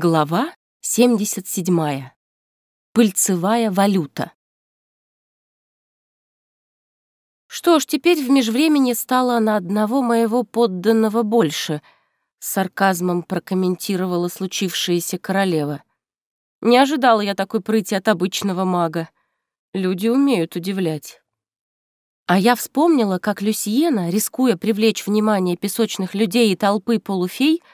Глава 77. Пыльцевая валюта. Что ж, теперь в межвремени стало на одного моего подданного больше, с сарказмом прокомментировала случившееся королева. Не ожидала я такой прыти от обычного мага. Люди умеют удивлять. А я вспомнила, как Люсиена, рискуя привлечь внимание песочных людей и толпы полуфей,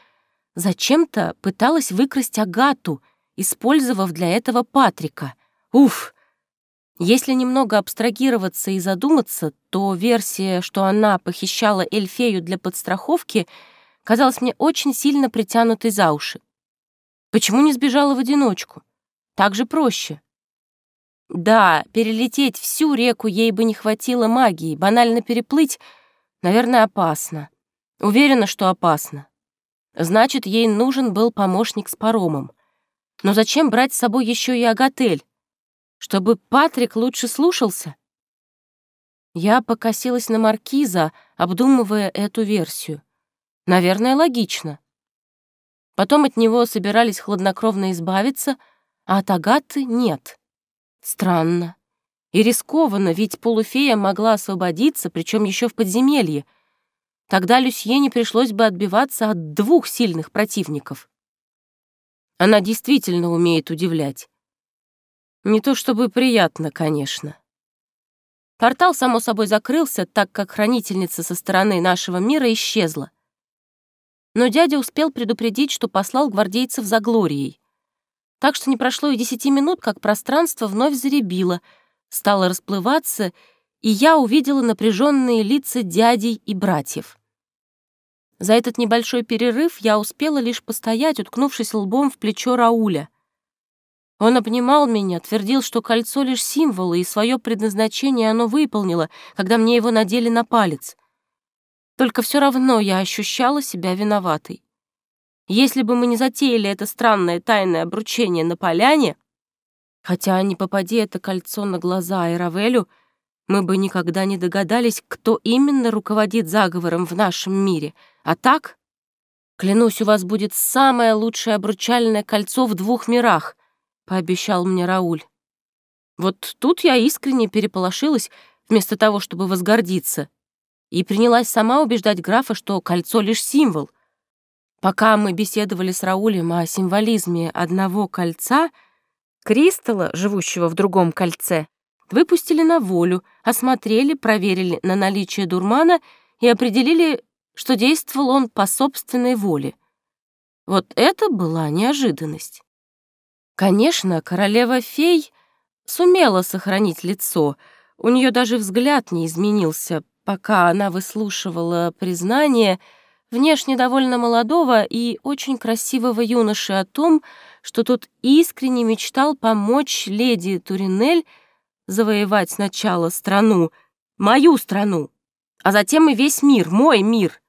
зачем-то пыталась выкрасть Агату, использовав для этого Патрика. Уф! Если немного абстрагироваться и задуматься, то версия, что она похищала Эльфею для подстраховки, казалась мне очень сильно притянутой за уши. Почему не сбежала в одиночку? Так же проще. Да, перелететь всю реку ей бы не хватило магии, банально переплыть, наверное, опасно. Уверена, что опасно. Значит, ей нужен был помощник с паромом. Но зачем брать с собой еще и Агатель? Чтобы Патрик лучше слушался? Я покосилась на маркиза, обдумывая эту версию. Наверное, логично. Потом от него собирались хладнокровно избавиться, а от Агаты нет. Странно. И рискованно, ведь полуфея могла освободиться, причем еще в подземелье — Тогда Люсьене пришлось бы отбиваться от двух сильных противников. Она действительно умеет удивлять. Не то чтобы приятно, конечно. Портал, само собой, закрылся, так как хранительница со стороны нашего мира исчезла. Но дядя успел предупредить, что послал гвардейцев за Глорией. Так что не прошло и десяти минут, как пространство вновь заребило, стало расплываться, и я увидела напряженные лица дядей и братьев. За этот небольшой перерыв я успела лишь постоять, уткнувшись лбом в плечо Рауля. Он обнимал меня, твердил, что кольцо — лишь символ, и свое предназначение оно выполнило, когда мне его надели на палец. Только все равно я ощущала себя виноватой. Если бы мы не затеяли это странное тайное обручение на поляне, хотя не попади это кольцо на глаза Айравелю, мы бы никогда не догадались, кто именно руководит заговором в нашем мире. А так, клянусь, у вас будет самое лучшее обручальное кольцо в двух мирах, пообещал мне Рауль. Вот тут я искренне переполошилась, вместо того, чтобы возгордиться, и принялась сама убеждать графа, что кольцо — лишь символ. Пока мы беседовали с Раулем о символизме одного кольца, Кристалла, живущего в другом кольце, выпустили на волю, осмотрели, проверили на наличие дурмана и определили, что действовал он по собственной воле. Вот это была неожиданность. Конечно, королева-фей сумела сохранить лицо, у нее даже взгляд не изменился, пока она выслушивала признание внешне довольно молодого и очень красивого юноши о том, что тот искренне мечтал помочь леди Туринель завоевать сначала страну, мою страну, а затем и весь мир, мой мир.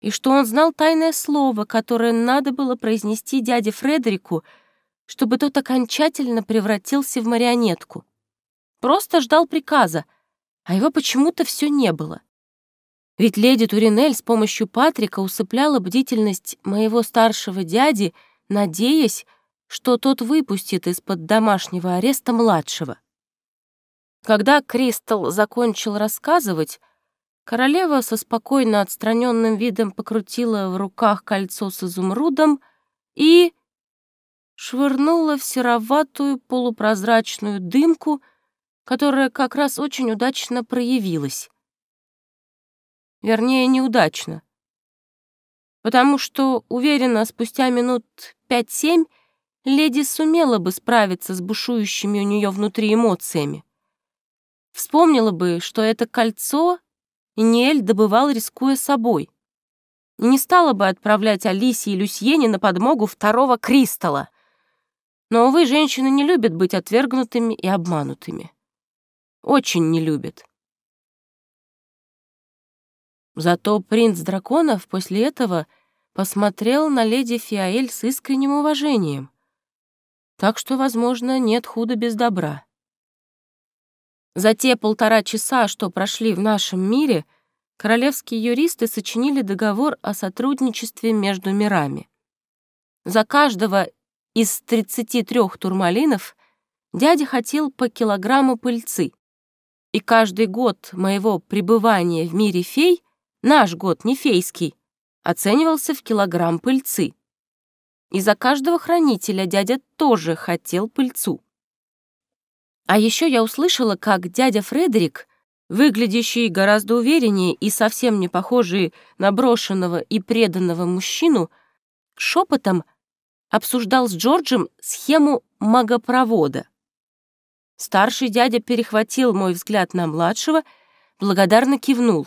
И что он знал тайное слово, которое надо было произнести дяде Фредерику, чтобы тот окончательно превратился в марионетку. Просто ждал приказа, а его почему-то все не было. Ведь леди Туринель с помощью Патрика усыпляла бдительность моего старшего дяди, надеясь, что тот выпустит из-под домашнего ареста младшего. Когда Кристал закончил рассказывать, королева со спокойно отстраненным видом покрутила в руках кольцо с изумрудом и швырнула в сероватую полупрозрачную дымку, которая как раз очень удачно проявилась. Вернее, неудачно. Потому что, уверена, спустя минут пять-семь леди сумела бы справиться с бушующими у нее внутри эмоциями. Вспомнила бы, что это кольцо Ниэль добывал, рискуя собой. И не стала бы отправлять Алисе и Люсьене на подмогу второго кристалла. Но, увы, женщины не любят быть отвергнутыми и обманутыми. Очень не любят. Зато принц драконов после этого посмотрел на леди Фиаэль с искренним уважением. Так что, возможно, нет худа без добра. За те полтора часа, что прошли в нашем мире, королевские юристы сочинили договор о сотрудничестве между мирами. За каждого из 33 турмалинов дядя хотел по килограмму пыльцы. И каждый год моего пребывания в мире фей, наш год, не фейский, оценивался в килограмм пыльцы. И за каждого хранителя дядя тоже хотел пыльцу. А еще я услышала, как дядя Фредерик, выглядящий гораздо увереннее и совсем не похожий на брошенного и преданного мужчину, шепотом обсуждал с Джорджем схему магопровода. Старший дядя перехватил мой взгляд на младшего, благодарно кивнул.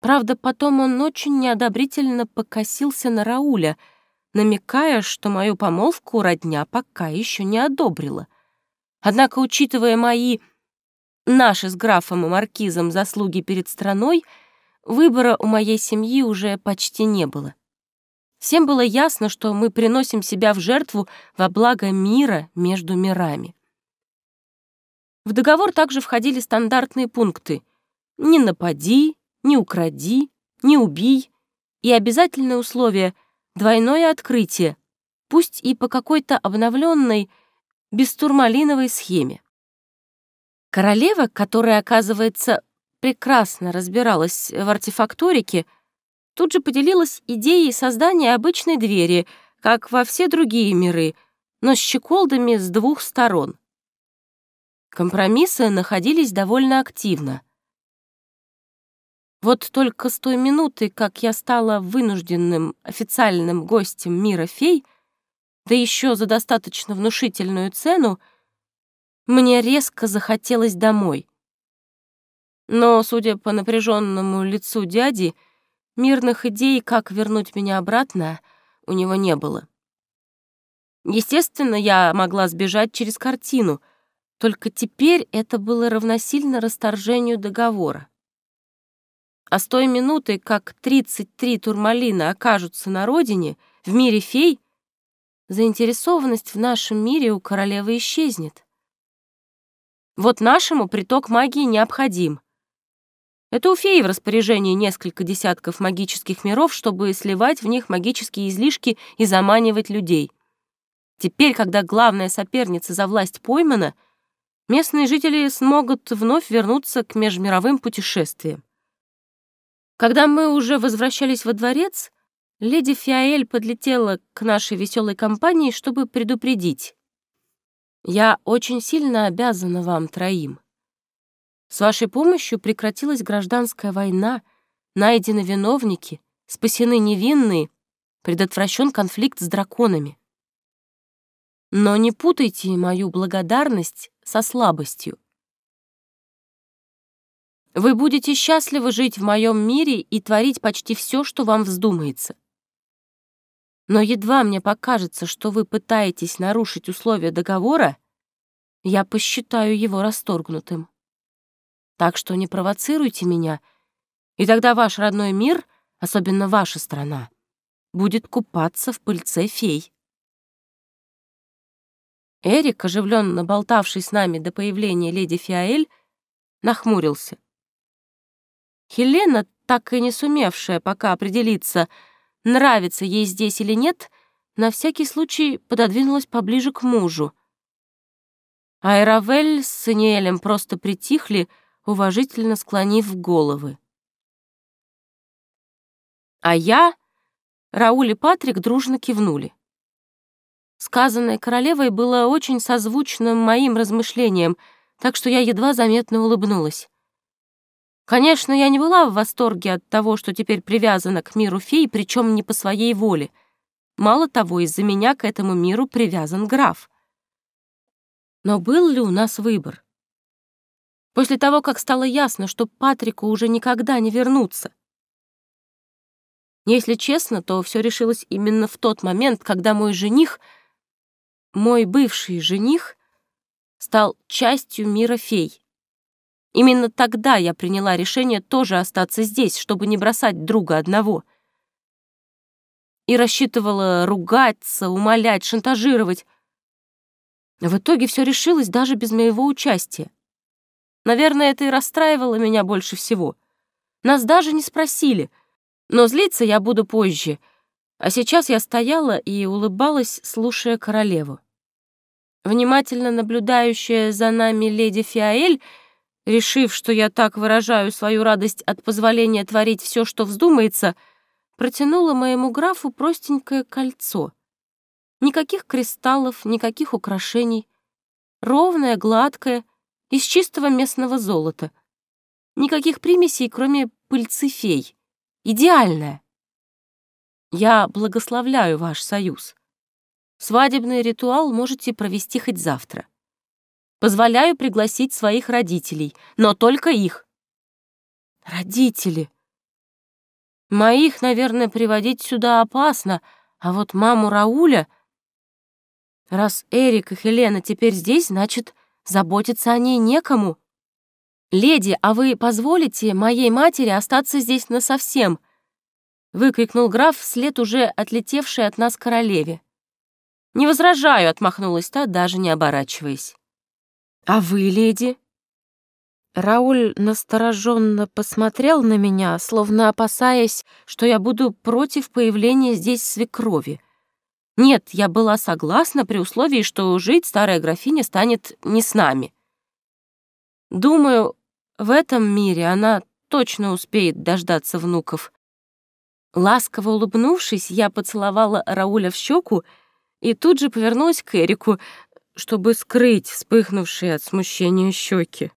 Правда, потом он очень неодобрительно покосился на Рауля, намекая, что мою помолвку родня пока еще не одобрила. Однако, учитывая мои, наши с графом и маркизом заслуги перед страной, выбора у моей семьи уже почти не было. Всем было ясно, что мы приносим себя в жертву во благо мира между мирами. В договор также входили стандартные пункты «не напади», «не укради», «не убий» и обязательное условие «двойное открытие», пусть и по какой-то обновленной бестурмалиновой схеме. Королева, которая, оказывается, прекрасно разбиралась в артефакторике, тут же поделилась идеей создания обычной двери, как во все другие миры, но с щеколдами с двух сторон. Компромиссы находились довольно активно. Вот только с той минуты, как я стала вынужденным официальным гостем мира фей, да еще за достаточно внушительную цену, мне резко захотелось домой. Но, судя по напряженному лицу дяди, мирных идей, как вернуть меня обратно, у него не было. Естественно, я могла сбежать через картину — только теперь это было равносильно расторжению договора. А с той минуты, как 33 турмалина окажутся на родине, в мире фей, заинтересованность в нашем мире у королевы исчезнет. Вот нашему приток магии необходим. Это у феи в распоряжении несколько десятков магических миров, чтобы сливать в них магические излишки и заманивать людей. Теперь, когда главная соперница за власть поймана — местные жители смогут вновь вернуться к межмировым путешествиям. Когда мы уже возвращались во дворец, леди Фиаэль подлетела к нашей веселой компании, чтобы предупредить. «Я очень сильно обязана вам троим. С вашей помощью прекратилась гражданская война, найдены виновники, спасены невинные, предотвращен конфликт с драконами. Но не путайте мою благодарность со слабостью. Вы будете счастливы жить в моем мире и творить почти все, что вам вздумается. Но едва мне покажется, что вы пытаетесь нарушить условия договора, я посчитаю его расторгнутым. Так что не провоцируйте меня, и тогда ваш родной мир, особенно ваша страна, будет купаться в пыльце фей. Эрик, оживленно болтавший с нами до появления леди Фиаэль, нахмурился. Хелена, так и не сумевшая пока определиться, нравится ей здесь или нет, на всякий случай пододвинулась поближе к мужу. Айравель с Саниэлем просто притихли, уважительно склонив головы. А я, Рауль и Патрик дружно кивнули. Сказанное королевой было очень созвучным моим размышлениям, так что я едва заметно улыбнулась. Конечно, я не была в восторге от того, что теперь привязана к миру фей, причем не по своей воле. Мало того, из-за меня к этому миру привязан граф. Но был ли у нас выбор? После того, как стало ясно, что Патрику уже никогда не вернуться. Если честно, то все решилось именно в тот момент, когда мой жених — мой бывший жених стал частью мира фей. Именно тогда я приняла решение тоже остаться здесь, чтобы не бросать друга одного. И рассчитывала ругаться, умолять, шантажировать. В итоге все решилось даже без моего участия. Наверное, это и расстраивало меня больше всего. Нас даже не спросили, но злиться я буду позже. А сейчас я стояла и улыбалась, слушая королеву. Внимательно наблюдающая за нами леди Фиаэль, решив, что я так выражаю свою радость от позволения творить все, что вздумается, протянула моему графу простенькое кольцо. Никаких кристаллов, никаких украшений. Ровное, гладкое, из чистого местного золота. Никаких примесей, кроме пыльцы фей. Идеальное. Я благословляю ваш союз. Свадебный ритуал можете провести хоть завтра. Позволяю пригласить своих родителей, но только их. Родители. Моих, наверное, приводить сюда опасно, а вот маму Рауля... Раз Эрик и Хелена теперь здесь, значит, заботиться о ней некому. Леди, а вы позволите моей матери остаться здесь насовсем? выкрикнул граф вслед уже отлетевшей от нас королеве. «Не возражаю», — отмахнулась та, даже не оборачиваясь. «А вы, леди?» Рауль настороженно посмотрел на меня, словно опасаясь, что я буду против появления здесь свекрови. Нет, я была согласна при условии, что жить старая графиня станет не с нами. Думаю, в этом мире она точно успеет дождаться внуков. Ласково улыбнувшись, я поцеловала Рауля в щеку и тут же повернулась к Эрику, чтобы скрыть вспыхнувшие от смущения щеки.